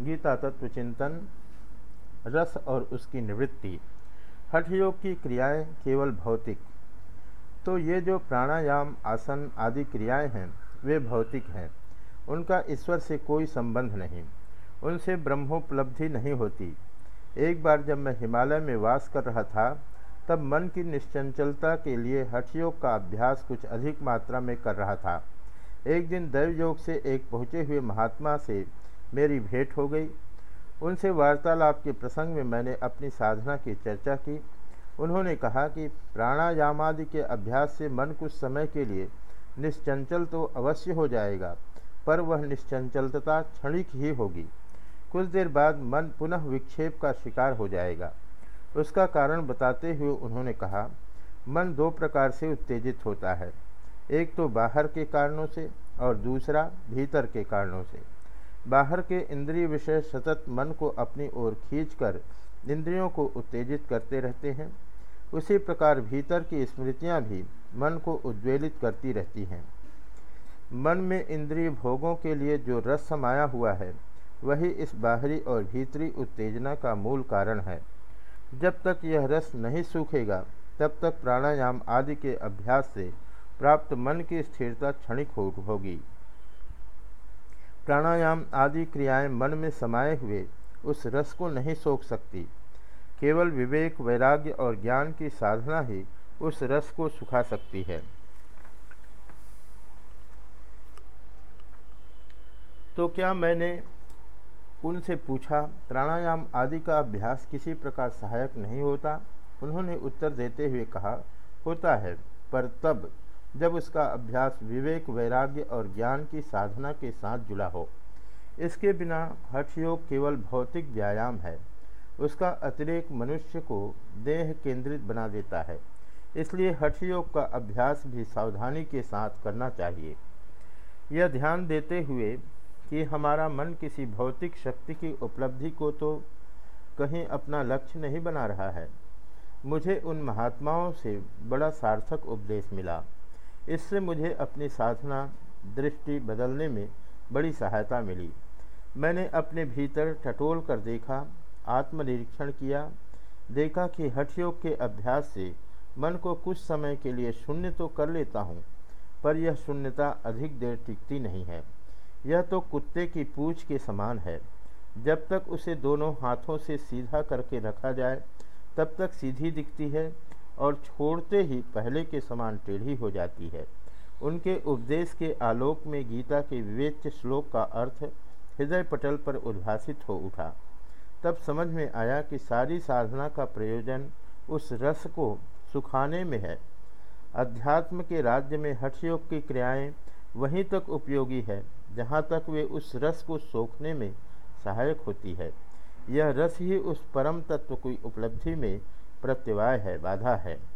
गीता तत्व चिंतन, रस और उसकी निवृत्ति हठ योग की क्रियाएँ केवल भौतिक। तो ये जो प्राणायाम, आसन आदि क्रियाएँ हैं, वे भौतिक हैं। उनका ईश्वर से कोई संबंध नहीं। उनसे ब्रह्मोपलब्धि नहीं होती। एक बार जब मैं हिमालय में वास कर रहा था, तब मन की निश्चंचलता के लिए हठयोग का अभ्यास कुछ अधिक मात्रा में कर रहा था। एक दिन दैव योग से एक पहुँचे हुए महात्मा से मेरी भेंट हो गई। उनसे वार्तालाप के प्रसंग में मैंने अपनी साधना की चर्चा की। उन्होंने कहा कि प्राणायाम आदि के अभ्यास से मन कुछ समय के लिए निश्चंचल तो अवश्य हो जाएगा, पर वह निश्चंचलता क्षणिक ही होगी। कुछ देर बाद मन पुनः विक्षेप का शिकार हो जाएगा। उसका कारण बताते हुए उन्होंने कहा, मन दो प्रकार से उत्तेजित होता है, एक तो बाहर के कारणों से और दूसरा भीतर के कारणों से। बाहर के इंद्रिय विषय सतत मन को अपनी ओर खींचकर इंद्रियों को उत्तेजित करते रहते हैं। उसी प्रकार भीतर की स्मृतियाँ भी मन को उद्वेलित करती रहती हैं। मन में इंद्रिय भोगों के लिए जो रस समाया हुआ है, वही इस बाहरी और भीतरी उत्तेजना का मूल कारण है। जब तक यह रस नहीं सूखेगा, तब तक प्राणायाम आदि के अभ्यास से प्राप्त मन की स्थिरता क्षणिक होगी। प्राणायाम आदि क्रियाएँ मन में समाये हुए उस रस को नहीं सोख सकती। केवल विवेक, वैराग्य और ज्ञान की साधना ही उस रस को सुखा सकती है। तो क्या मैंने उनसे पूछा, प्राणायाम आदि का अभ्यास किसी प्रकार सहायक नहीं होता? उन्होंने उत्तर देते हुए कहा, होता है, पर तब जब उसका अभ्यास विवेक, वैराग्य और ज्ञान की साधना के साथ जुड़ा हो। इसके बिना हठ योग केवल भौतिक व्यायाम है। उसका अतिरेक मनुष्य को देह केंद्रित बना देता है। इसलिए हठ योग का अभ्यास भी सावधानी के साथ करना चाहिए। यह ध्यान देते हुए कि हमारा मन किसी भौतिक शक्ति की उपलब्धि को तो कहीं अपना लक्ष्य नहीं बना रहा है। मुझे उन महात्माओं से बड़ा सार्थक उपदेश मिला। इससे मुझे अपनी साधना, दृष्टि बदलने में बड़ी सहायता मिली। मैंने अपने भीतर टटोल कर देखा, आत्मनिरीक्षण किया, देखा कि हठयोग के अभ्यास से मन को कुछ समय के लिए शून्य तो कर लेता हूँ, पर यह शून्यता अधिक देर टिकती नहीं है। यह तो कुत्ते की पूछ के समान है। जब तक उसे दोनों हाथों से सीधा करके रखा जाए, तब तक सीधी दिखती है और छोड़ते ही पहले के समान टेढ़ी हो जाती है। उनके उपदेश के आलोक में गीता के विवेच्य श्लोक का अर्थ हृदय पटल पर उद्भासित हो उठा। तब समझ में आया कि सारी साधना का प्रयोजन उस रस को सुखाने में है। अध्यात्म के राज्य में हठयोग की क्रियाएँ वहीं तक उपयोगी है, जहाँ तक वे उस रस को सोखने में सहायक होती है। यह रस ही उस परम तत्व की उपलब्धि में प्रत्यवाय है बाधा है।